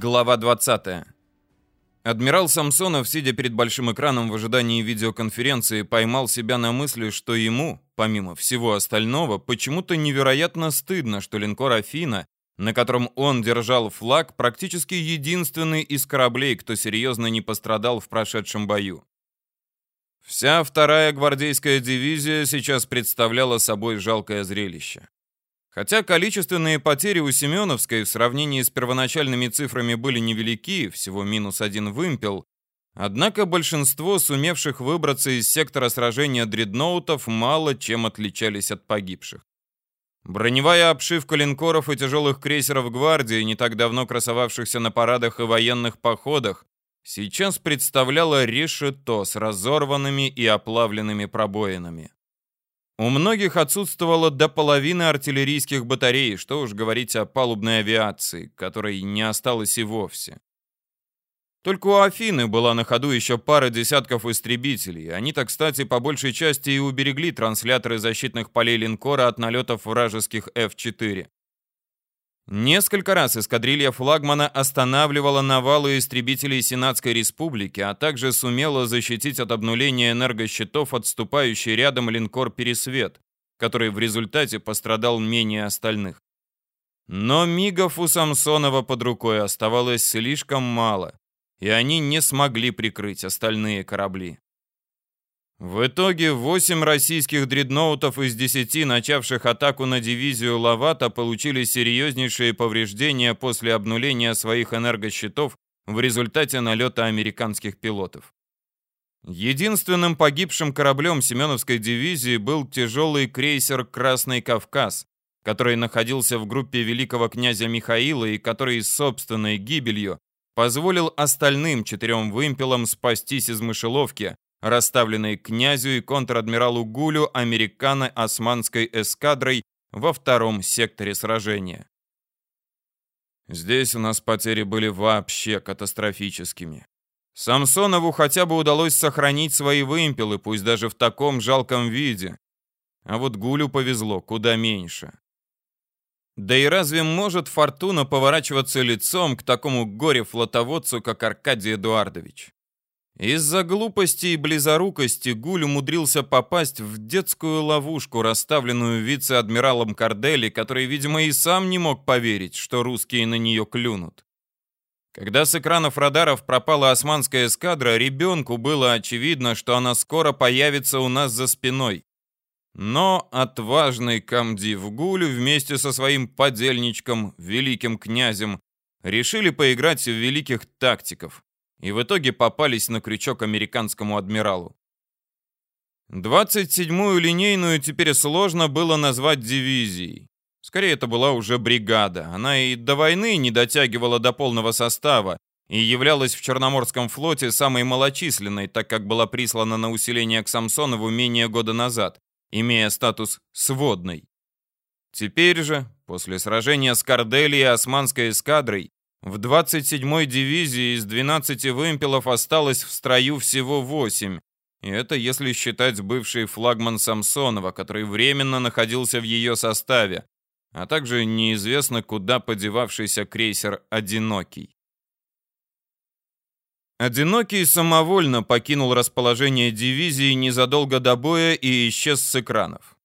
Глава 20. Адмирал Самсонов, сидя перед большим экраном в ожидании видеоконференции, поймал себя на мысли, что ему, помимо всего остального, почему-то невероятно стыдно, что линкор «Афина», на котором он держал флаг, практически единственный из кораблей, кто серьезно не пострадал в прошедшем бою. Вся вторая гвардейская дивизия сейчас представляла собой жалкое зрелище. Хотя количественные потери у Семеновской в сравнении с первоначальными цифрами были невелики, всего минус один вымпел, однако большинство сумевших выбраться из сектора сражения дредноутов мало чем отличались от погибших. Броневая обшивка линкоров и тяжелых крейсеров гвардии, не так давно красовавшихся на парадах и военных походах, сейчас представляла решето с разорванными и оплавленными пробоинами. У многих отсутствовало до половины артиллерийских батарей, что уж говорить о палубной авиации, которой не осталось и вовсе. Только у Афины была на ходу еще пара десятков истребителей. Они-то, кстати, по большей части и уберегли трансляторы защитных полей линкора от налетов вражеских F-4. Несколько раз эскадрилья флагмана останавливала навалы истребителей Сенатской Республики, а также сумела защитить от обнуления энергощитов отступающий рядом линкор «Пересвет», который в результате пострадал менее остальных. Но мигов у Самсонова под рукой оставалось слишком мало, и они не смогли прикрыть остальные корабли. В итоге 8 российских дредноутов из 10, начавших атаку на дивизию Лавата, получили серьезнейшие повреждения после обнуления своих энергощитов в результате налета американских пилотов. Единственным погибшим кораблем Семеновской дивизии был тяжелый крейсер «Красный Кавказ», который находился в группе великого князя Михаила и который собственной гибелью позволил остальным четырем вымпелам спастись из мышеловки, расставленные князю и контр-адмиралу Гулю американо-османской эскадрой во втором секторе сражения. Здесь у нас потери были вообще катастрофическими. Самсонову хотя бы удалось сохранить свои вымпелы, пусть даже в таком жалком виде. А вот Гулю повезло куда меньше. Да и разве может Фортуна поворачиваться лицом к такому горе-флотоводцу, как Аркадий Эдуардович? Из-за глупости и близорукости Гуль умудрился попасть в детскую ловушку, расставленную вице-адмиралом Кардели, который, видимо, и сам не мог поверить, что русские на нее клюнут. Когда с экранов радаров пропала османская эскадра, ребенку было очевидно, что она скоро появится у нас за спиной. Но отважный комдив Гуль вместе со своим подельничком, великим князем, решили поиграть в великих тактиков и в итоге попались на крючок американскому адмиралу. 27-ю линейную теперь сложно было назвать дивизией. Скорее, это была уже бригада. Она и до войны не дотягивала до полного состава и являлась в Черноморском флоте самой малочисленной, так как была прислана на усиление к Самсонову менее года назад, имея статус сводной. Теперь же, после сражения с Кардели и Османской эскадрой, в 27-й дивизии из 12 вымпелов осталось в строю всего 8. И это если считать бывший флагман Самсонова, который временно находился в ее составе, а также неизвестно куда подевавшийся крейсер «Одинокий». «Одинокий» самовольно покинул расположение дивизии незадолго до боя и исчез с экранов.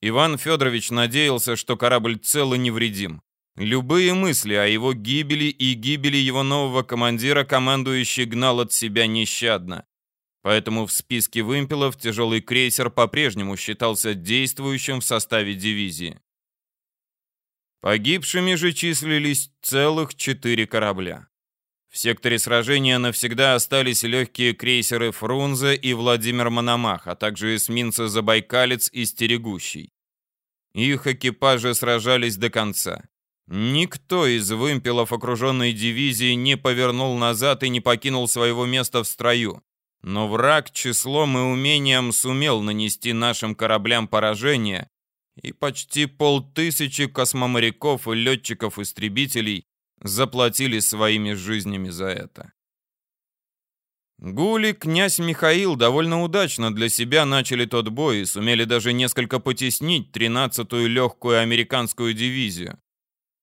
Иван Федорович надеялся, что корабль цел и невредим. Любые мысли о его гибели и гибели его нового командира командующий гнал от себя нещадно. Поэтому в списке вымпелов тяжелый крейсер по-прежнему считался действующим в составе дивизии. Погибшими же числились целых четыре корабля. В секторе сражения навсегда остались легкие крейсеры «Фрунзе» и «Владимир Мономах», а также эсминцы «Забайкалец» и «Стерегущий». Их экипажи сражались до конца. Никто из вымпелов окруженной дивизии не повернул назад и не покинул своего места в строю. Но враг числом и умением сумел нанести нашим кораблям поражение, и почти полтысячи космоморяков и летчиков-истребителей заплатили своими жизнями за это. Гули, князь Михаил довольно удачно для себя начали тот бой и сумели даже несколько потеснить 13-ю легкую американскую дивизию.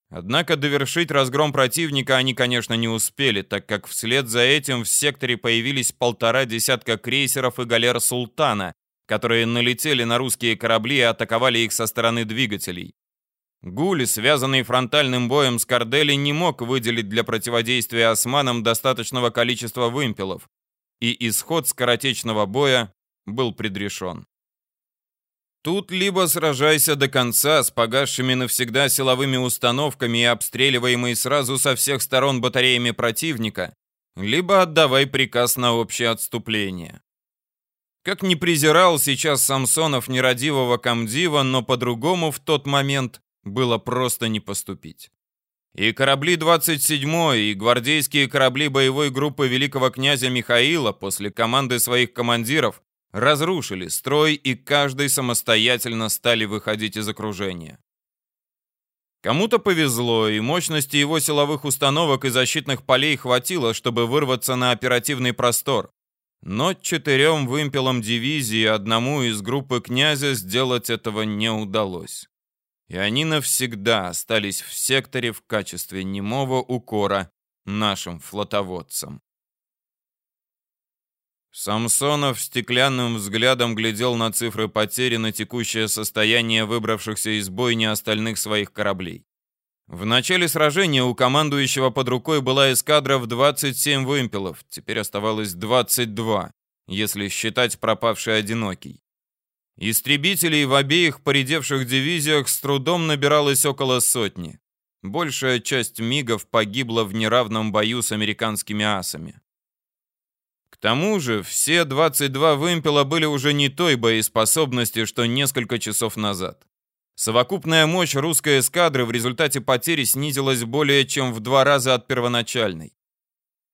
Однако довершить разгром противника они, конечно, не успели, так как вслед за этим в секторе появились полтора десятка крейсеров и галер «Султана», которые налетели на русские корабли и атаковали их со стороны двигателей. Гуль, связанный фронтальным боем с Кардели, не мог выделить для противодействия османам достаточного количества вымпелов, и исход скоротечного боя был предрешен. Тут либо сражайся до конца с погасшими навсегда силовыми установками и обстреливаемой сразу со всех сторон батареями противника, либо отдавай приказ на общее отступление. Как не презирал сейчас Самсонов нерадивого комдива, но по-другому в тот момент было просто не поступить. И корабли 27-й, и гвардейские корабли боевой группы великого князя Михаила после команды своих командиров разрушили строй и каждый самостоятельно стали выходить из окружения. Кому-то повезло, и мощности его силовых установок и защитных полей хватило, чтобы вырваться на оперативный простор. Но четырем вымпелам дивизии одному из группы князя сделать этого не удалось и они навсегда остались в секторе в качестве немого укора нашим флотоводцам. Самсонов стеклянным взглядом глядел на цифры потери на текущее состояние выбравшихся из бойни остальных своих кораблей. В начале сражения у командующего под рукой была эскадра в 27 вымпелов, теперь оставалось 22, если считать пропавший одинокий. Истребителей в обеих поредевших дивизиях с трудом набиралось около сотни. Большая часть мигов погибла в неравном бою с американскими асами. К тому же все 22 вымпела были уже не той боеспособности, что несколько часов назад. Совокупная мощь русской эскадры в результате потери снизилась более чем в два раза от первоначальной.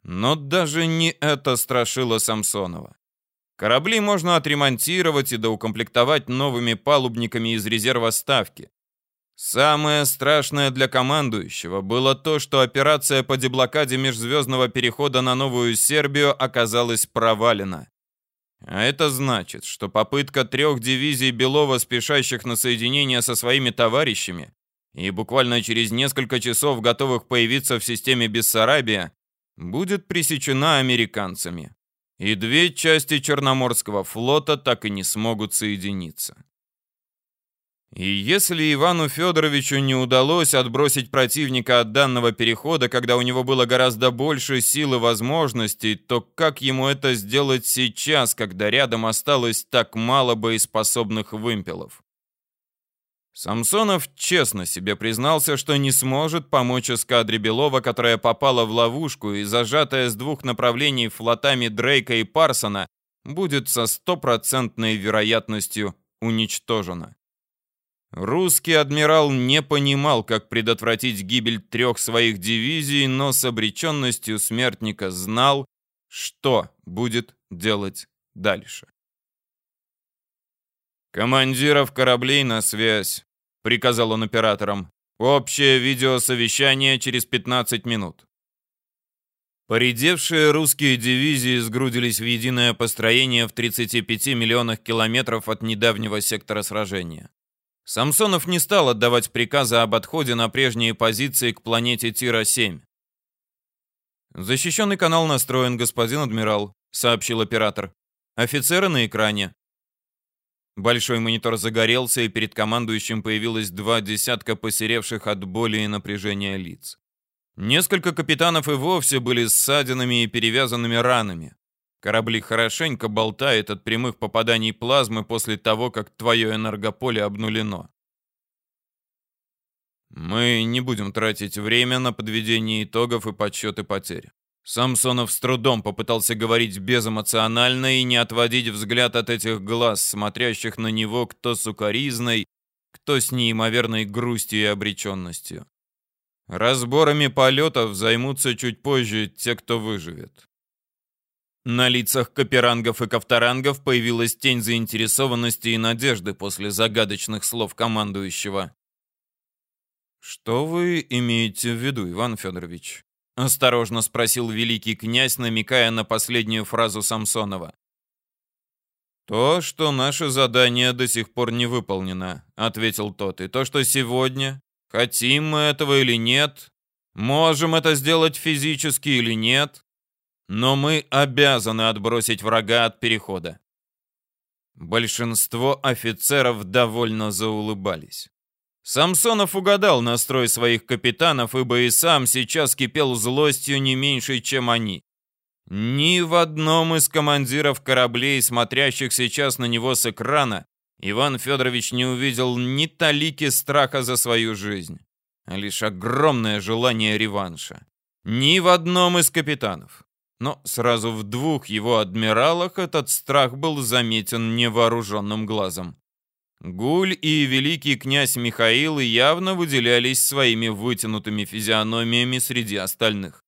Но даже не это страшило Самсонова. Корабли можно отремонтировать и доукомплектовать новыми палубниками из резерва ставки. Самое страшное для командующего было то, что операция по деблокаде межзвездного перехода на Новую Сербию оказалась провалена. А это значит, что попытка трех дивизий Белова, спешащих на соединение со своими товарищами, и буквально через несколько часов готовых появиться в системе Бессарабия, будет пресечена американцами и две части Черноморского флота так и не смогут соединиться. И если Ивану Федоровичу не удалось отбросить противника от данного перехода, когда у него было гораздо больше сил и возможностей, то как ему это сделать сейчас, когда рядом осталось так мало боеспособных вымпелов? Самсонов честно себе признался, что не сможет помочь эскадре Белова, которая попала в ловушку и зажатая с двух направлений флотами Дрейка и Парсона, будет со стопроцентной вероятностью уничтожена. Русский адмирал не понимал, как предотвратить гибель трех своих дивизий, но с обреченностью смертника знал, что будет делать дальше. «Командиров кораблей на связь», — приказал он операторам. «Общее видеосовещание через 15 минут». Поредевшие русские дивизии сгрудились в единое построение в 35 миллионах километров от недавнего сектора сражения. Самсонов не стал отдавать приказы об отходе на прежние позиции к планете Тира-7. «Защищенный канал настроен, господин адмирал», — сообщил оператор. «Офицеры на экране. Большой монитор загорелся, и перед командующим появилось два десятка посеревших от боли и напряжения лиц. Несколько капитанов и вовсе были ссадинами и перевязанными ранами. Корабли хорошенько болтают от прямых попаданий плазмы после того, как твое энергополе обнулено. Мы не будем тратить время на подведение итогов и подсчеты потерь. Самсонов с трудом попытался говорить безэмоционально и не отводить взгляд от этих глаз, смотрящих на него кто с укоризной, кто с неимоверной грустью и обреченностью. Разборами полетов займутся чуть позже те, кто выживет. На лицах каперангов и кавторангов появилась тень заинтересованности и надежды после загадочных слов командующего. «Что вы имеете в виду, Иван Федорович?» Осторожно спросил великий князь, намекая на последнюю фразу Самсонова. «То, что наше задание до сих пор не выполнено», — ответил тот, «и то, что сегодня Хотим мы этого или нет, можем это сделать физически или нет, но мы обязаны отбросить врага от перехода. Большинство офицеров довольно заулыбались. Самсонов угадал настрой своих капитанов, ибо и сам сейчас кипел злостью не меньше, чем они. Ни в одном из командиров кораблей, смотрящих сейчас на него с экрана, Иван Федорович не увидел ни талики страха за свою жизнь, а лишь огромное желание реванша. Ни в одном из капитанов. Но сразу в двух его адмиралах этот страх был заметен невооруженным глазом. Гуль и великий князь Михаил явно выделялись своими вытянутыми физиономиями среди остальных.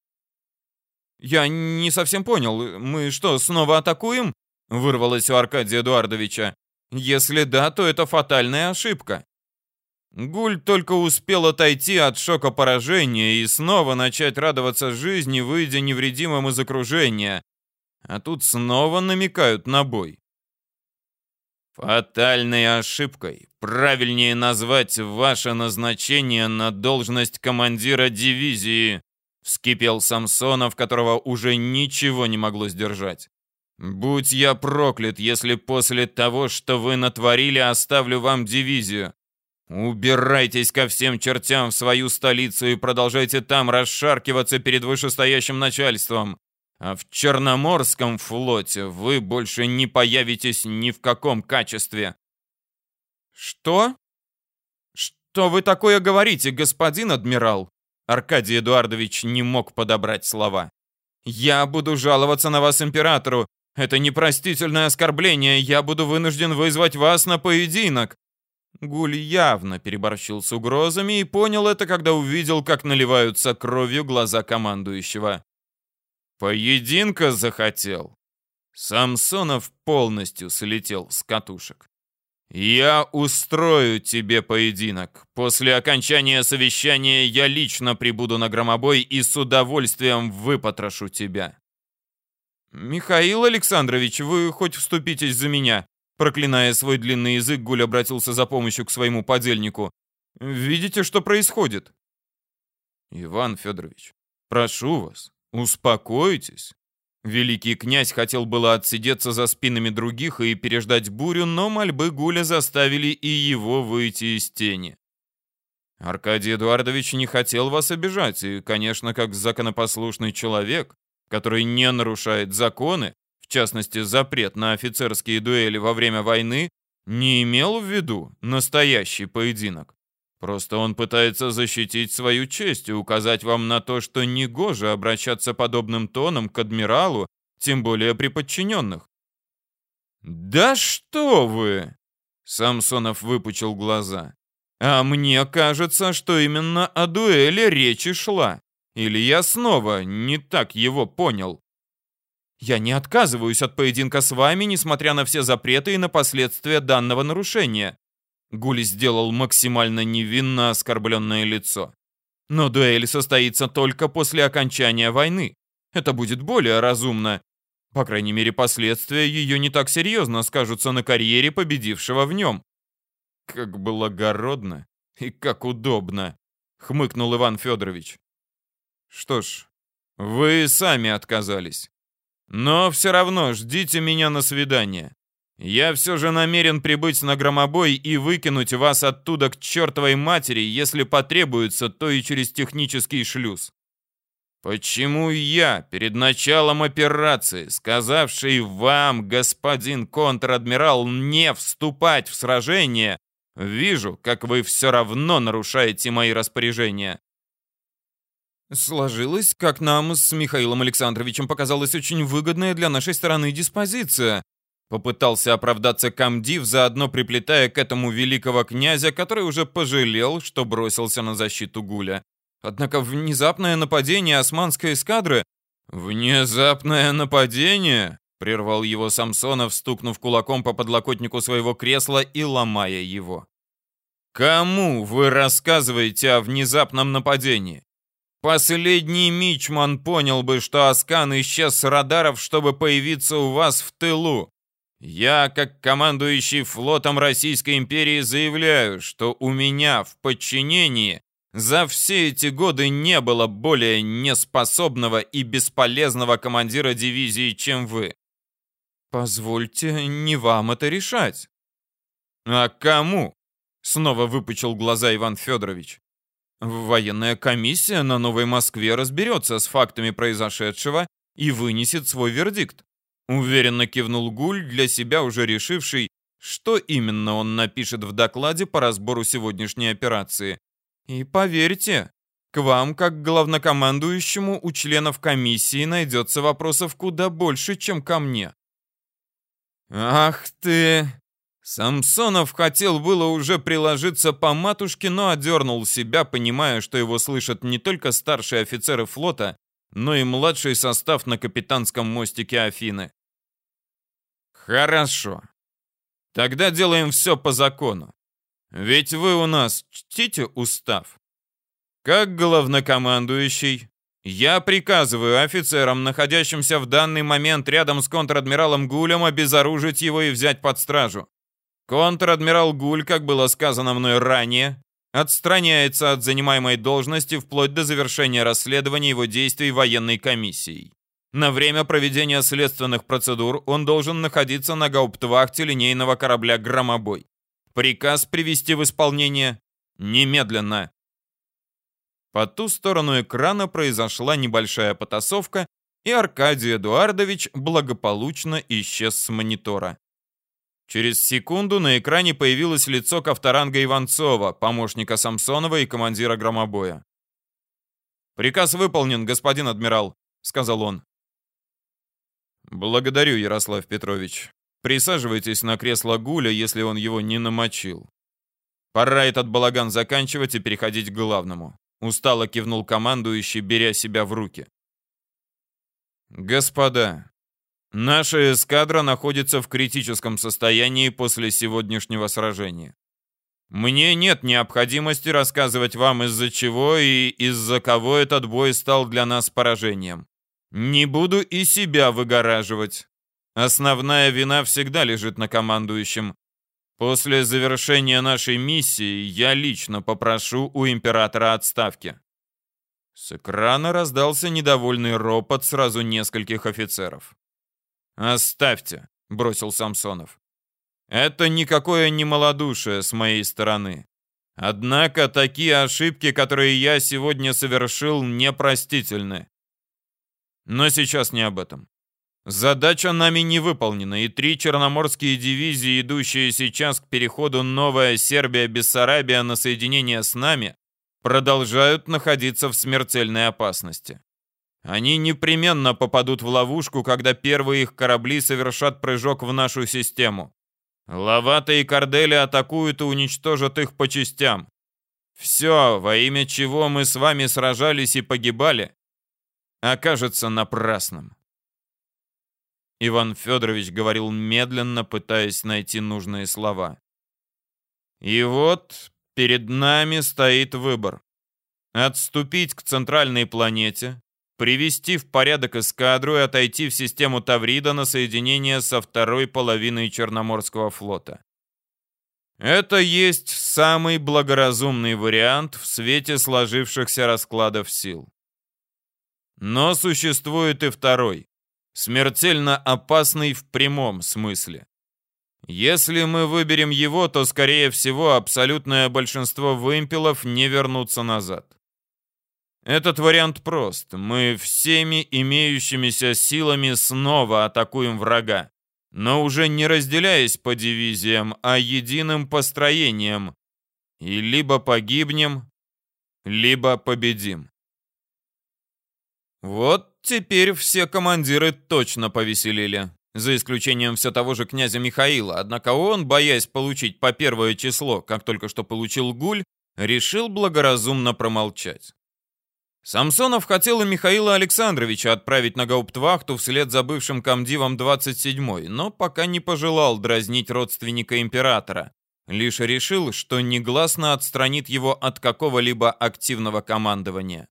«Я не совсем понял, мы что, снова атакуем?» вырвалось у Аркадия Эдуардовича. «Если да, то это фатальная ошибка. Гуль только успел отойти от шока поражения и снова начать радоваться жизни, выйдя невредимым из окружения. А тут снова намекают на бой. Фатальной ошибкой правильнее назвать ваше назначение на должность командира дивизии, вскипел Самсонов, которого уже ничего не могло сдержать. Будь я проклят, если после того, что вы натворили, оставлю вам дивизию. Убирайтесь ко всем чертям в свою столицу и продолжайте там расшаркиваться перед вышестоящим начальством. А в Черноморском флоте вы больше не появитесь ни в каком качестве. Что? Что вы такое говорите, господин адмирал? Аркадий Эдуардович не мог подобрать слова. Я буду жаловаться на вас императору. Это непростительное оскорбление. Я буду вынужден вызвать вас на поединок. Гуль явно переборщил с угрозами и понял это, когда увидел, как наливаются кровью глаза командующего. Поединка захотел. Самсонов полностью слетел с катушек. «Я устрою тебе поединок. После окончания совещания я лично прибуду на громобой и с удовольствием выпотрошу тебя». «Михаил Александрович, вы хоть вступитесь за меня?» Проклиная свой длинный язык, Гуль обратился за помощью к своему подельнику. «Видите, что происходит?» «Иван Федорович, прошу вас, успокойтесь». Великий князь хотел было отсидеться за спинами других и переждать бурю, но мольбы Гуля заставили и его выйти из тени. Аркадий Эдуардович не хотел вас обижать, и, конечно, как законопослушный человек, который не нарушает законы, в частности запрет на офицерские дуэли во время войны, не имел в виду настоящий поединок. Просто он пытается защитить свою честь и указать вам на то, что негоже обращаться подобным тоном к адмиралу, тем более при подчиненных. «Да что вы!» Самсонов выпучил глаза. «А мне кажется, что именно о дуэли речи шла. Или я снова не так его понял?» Я не отказываюсь от поединка с вами, несмотря на все запреты и на последствия данного нарушения. Гули сделал максимально невинно оскорбленное лицо. Но дуэль состоится только после окончания войны. Это будет более разумно. По крайней мере, последствия ее не так серьезно скажутся на карьере победившего в нем. Как благородно и как удобно, хмыкнул Иван Федорович. Что ж, вы сами отказались. Но все равно ждите меня на свидание. Я все же намерен прибыть на громобой и выкинуть вас оттуда к чертовой матери, если потребуется, то и через технический шлюз. Почему я, перед началом операции, сказавший вам, господин контр-адмирал, не вступать в сражение, вижу, как вы все равно нарушаете мои распоряжения? Сложилось, как нам с Михаилом Александровичем показалось, очень выгодная для нашей стороны диспозиция. Попытался оправдаться комдив, заодно приплетая к этому великого князя, который уже пожалел, что бросился на защиту Гуля. Однако внезапное нападение османской эскадры... «Внезапное нападение?» — прервал его Самсонов, стукнув кулаком по подлокотнику своего кресла и ломая его. «Кому вы рассказываете о внезапном нападении? Последний мичман понял бы, что Аскан исчез с радаров, чтобы появиться у вас в тылу. Я, как командующий флотом Российской империи, заявляю, что у меня в подчинении За все эти годы не было более неспособного и бесполезного командира дивизии, чем вы. Позвольте, не вам это решать. А кому? Снова выпучил глаза Иван Федорович. Военная комиссия на Новой Москве разберется с фактами произошедшего и вынесет свой вердикт. Уверенно кивнул Гуль, для себя уже решивший, что именно он напишет в докладе по разбору сегодняшней операции. И поверьте, к вам, как главнокомандующему, у членов комиссии найдется вопросов куда больше, чем ко мне. Ах ты! Самсонов хотел было уже приложиться по матушке, но одернул себя, понимая, что его слышат не только старшие офицеры флота, но и младший состав на капитанском мостике Афины. Хорошо. Тогда делаем все по закону. Ведь вы у нас чтите устав. Как главнокомандующий, я приказываю офицерам, находящимся в данный момент рядом с контр-адмиралом Гулем, обезоружить его и взять под стражу. Контр-адмирал Гуль, как было сказано мной ранее, отстраняется от занимаемой должности вплоть до завершения расследования его действий военной комиссией. На время проведения следственных процедур он должен находиться на гауптвахте линейного корабля «Громобой». Приказ привести в исполнение немедленно. По ту сторону экрана произошла небольшая потасовка, и Аркадий Эдуардович благополучно исчез с монитора. Через секунду на экране появилось лицо Ковторанга Иванцова, помощника Самсонова и командира громобоя. «Приказ выполнен, господин адмирал», — сказал он. «Благодарю, Ярослав Петрович. Присаживайтесь на кресло Гуля, если он его не намочил. Пора этот балаган заканчивать и переходить к главному. Устало кивнул командующий, беря себя в руки. Господа, наша эскадра находится в критическом состоянии после сегодняшнего сражения. Мне нет необходимости рассказывать вам, из-за чего и из-за кого этот бой стал для нас поражением. Не буду и себя выгораживать. Основная вина всегда лежит на командующем. После завершения нашей миссии я лично попрошу у императора отставки. С экрана раздался недовольный ропот сразу нескольких офицеров. «Оставьте», — бросил Самсонов. «Это никакое не малодушие с моей стороны. Однако такие ошибки, которые я сегодня совершил, непростительны. Но сейчас не об этом. Задача нами не выполнена, и три черноморские дивизии, идущие сейчас к переходу Новая Сербия-Бессарабия на соединение с нами, продолжают находиться в смертельной опасности. Они непременно попадут в ловушку, когда первые их корабли совершат прыжок в нашу систему. Лавата и Кордели атакуют и уничтожат их по частям. Все, во имя чего мы с вами сражались и погибали, окажется напрасным. Иван Федорович говорил медленно, пытаясь найти нужные слова. И вот перед нами стоит выбор. Отступить к центральной планете, привести в порядок эскадру и отойти в систему Таврида на соединение со второй половиной Черноморского флота. Это есть самый благоразумный вариант в свете сложившихся раскладов сил. Но существует и второй, смертельно опасный в прямом смысле. Если мы выберем его, то, скорее всего, абсолютное большинство вымпелов не вернутся назад. Этот вариант прост. Мы всеми имеющимися силами снова атакуем врага, но уже не разделяясь по дивизиям, а единым построением. И либо погибнем, либо победим. Вот теперь все командиры точно повеселили. За исключением все того же князя Михаила. Однако он, боясь получить по первое число, как только что получил Гуль, решил благоразумно промолчать. Самсонов хотел и Михаила Александровича отправить на гауптвахту вслед за бывшим комдивом 27-й, но пока не пожелал дразнить родственника императора. Лишь решил, что негласно отстранит его от какого-либо активного командования.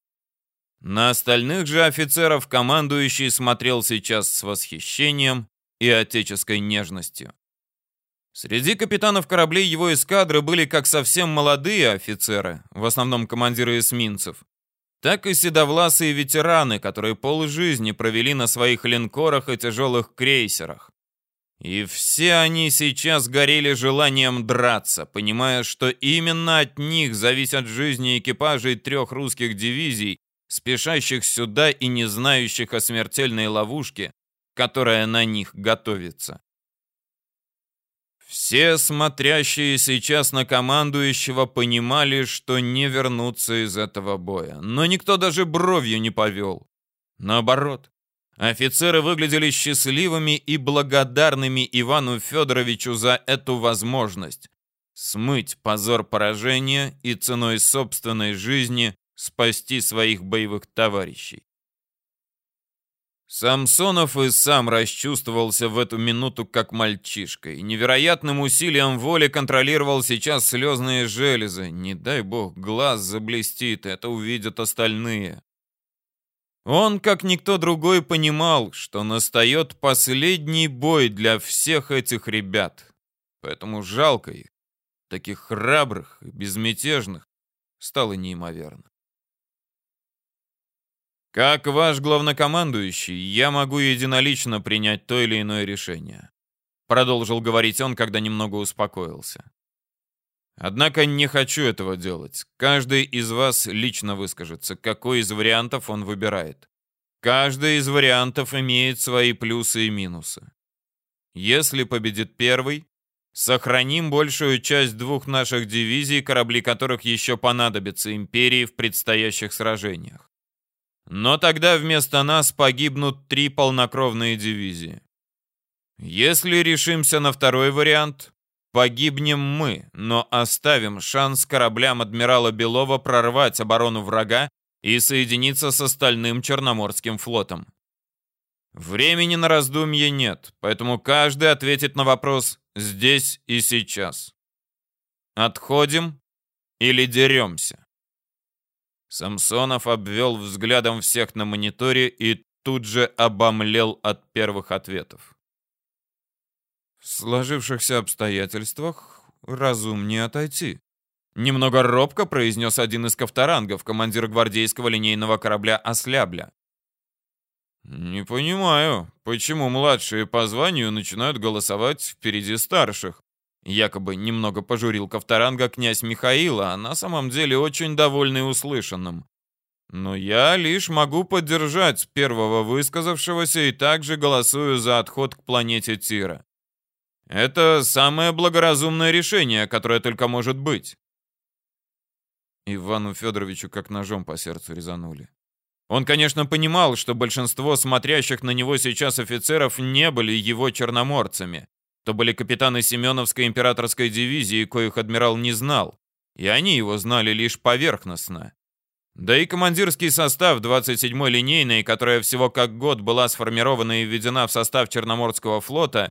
На остальных же офицеров командующий смотрел сейчас с восхищением и отеческой нежностью. Среди капитанов кораблей его эскадры были как совсем молодые офицеры, в основном командиры эсминцев, так и седовласые ветераны, которые полжизни провели на своих линкорах и тяжелых крейсерах. И все они сейчас горели желанием драться, понимая, что именно от них зависят жизни экипажей трех русских дивизий, спешащих сюда и не знающих о смертельной ловушке, которая на них готовится. Все смотрящие сейчас на командующего понимали, что не вернутся из этого боя, но никто даже бровью не повел. Наоборот, офицеры выглядели счастливыми и благодарными Ивану Федоровичу за эту возможность смыть позор поражения и ценой собственной жизни спасти своих боевых товарищей. Самсонов и сам расчувствовался в эту минуту как мальчишка и невероятным усилием воли контролировал сейчас слезные железы. Не дай бог, глаз заблестит, это увидят остальные. Он, как никто другой, понимал, что настает последний бой для всех этих ребят. Поэтому жалко их, таких храбрых и безмятежных, стало неимоверно. Как ваш главнокомандующий, я могу единолично принять то или иное решение. Продолжил говорить он, когда немного успокоился. Однако не хочу этого делать. Каждый из вас лично выскажется, какой из вариантов он выбирает. Каждый из вариантов имеет свои плюсы и минусы. Если победит первый, сохраним большую часть двух наших дивизий, корабли которых еще понадобятся империи в предстоящих сражениях. Но тогда вместо нас погибнут три полнокровные дивизии. Если решимся на второй вариант, погибнем мы, но оставим шанс кораблям адмирала Белова прорвать оборону врага и соединиться с остальным Черноморским флотом. Времени на раздумье нет, поэтому каждый ответит на вопрос здесь и сейчас. Отходим или деремся? Самсонов обвел взглядом всех на мониторе и тут же обомлел от первых ответов. В сложившихся обстоятельствах разумнее отойти. Немного робко произнес один из кафтарангов, командир гвардейского линейного корабля «Ослябля». «Не понимаю, почему младшие по званию начинают голосовать впереди старших?» Якобы немного пожурил Ковторанга князь Михаила, а на самом деле очень довольный услышанным. Но я лишь могу поддержать первого высказавшегося и также голосую за отход к планете Тира. Это самое благоразумное решение, которое только может быть. Ивану Федоровичу как ножом по сердцу резанули. Он, конечно, понимал, что большинство смотрящих на него сейчас офицеров не были его черноморцами то были капитаны Семеновской императорской дивизии, коих адмирал не знал, и они его знали лишь поверхностно. Да и командирский состав 27-й линейной, которая всего как год была сформирована и введена в состав Черноморского флота,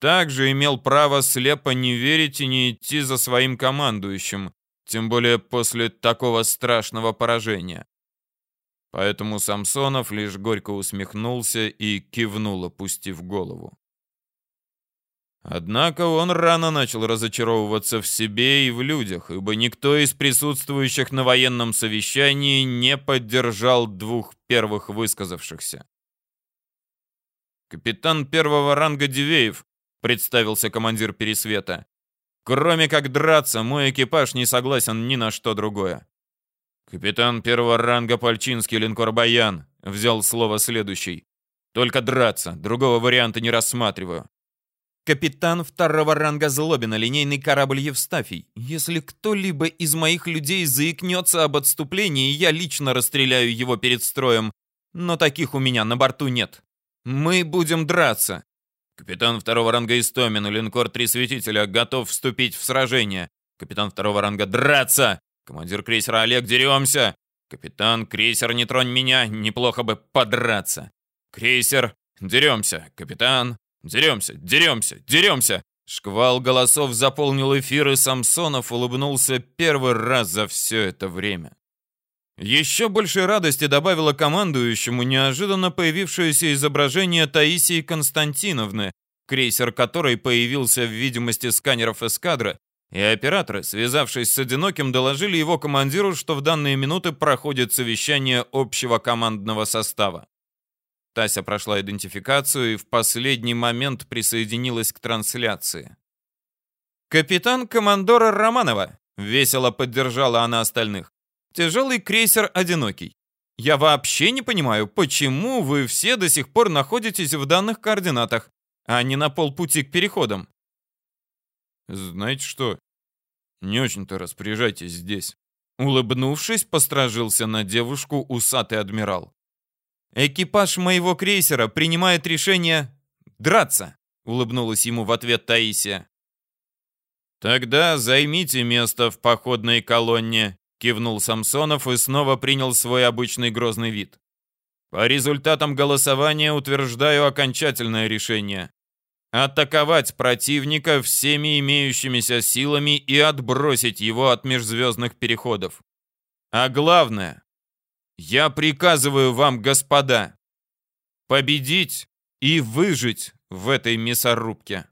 также имел право слепо не верить и не идти за своим командующим, тем более после такого страшного поражения. Поэтому Самсонов лишь горько усмехнулся и кивнул, опустив голову. Однако он рано начал разочаровываться в себе и в людях, ибо никто из присутствующих на военном совещании не поддержал двух первых высказавшихся. «Капитан первого ранга Дивеев», — представился командир Пересвета. «Кроме как драться, мой экипаж не согласен ни на что другое». «Капитан первого ранга Пальчинский линкор «Баян», — взял слово следующий. «Только драться, другого варианта не рассматриваю. Капитан второго ранга Злобина, линейный корабль Евстафий. Если кто-либо из моих людей заикнется об отступлении, я лично расстреляю его перед строем. Но таких у меня на борту нет. Мы будем драться. Капитан второго ранга Истомин, линкор Три Светителя, готов вступить в сражение. Капитан второго ранга драться. Командир крейсера Олег, деремся. Капитан, крейсер, не тронь меня, неплохо бы подраться. Крейсер, деремся. Капитан, Деремся, деремся, деремся!» Шквал голосов заполнил эфир, и Самсонов улыбнулся первый раз за все это время. Еще большей радости добавило командующему неожиданно появившееся изображение Таисии Константиновны, крейсер которой появился в видимости сканеров эскадры, и операторы, связавшись с одиноким, доложили его командиру, что в данные минуты проходит совещание общего командного состава. Тася прошла идентификацию и в последний момент присоединилась к трансляции. «Капитан командора Романова», — весело поддержала она остальных. «Тяжелый крейсер «Одинокий». Я вообще не понимаю, почему вы все до сих пор находитесь в данных координатах, а не на полпути к переходам. Знаете что? Не очень-то распоряжайтесь здесь. Улыбнувшись, постражился на девушку усатый адмирал. Экипаж моего крейсера принимает решение драться, улыбнулась ему в ответ Таисия. Тогда займите место в походной колонне, кивнул Самсонов и снова принял свой обычный грозный вид. По результатам голосования утверждаю окончательное решение. Атаковать противника всеми имеющимися силами и отбросить его от межзвездных переходов. А главное, я приказываю вам, господа, победить и выжить в этой мясорубке.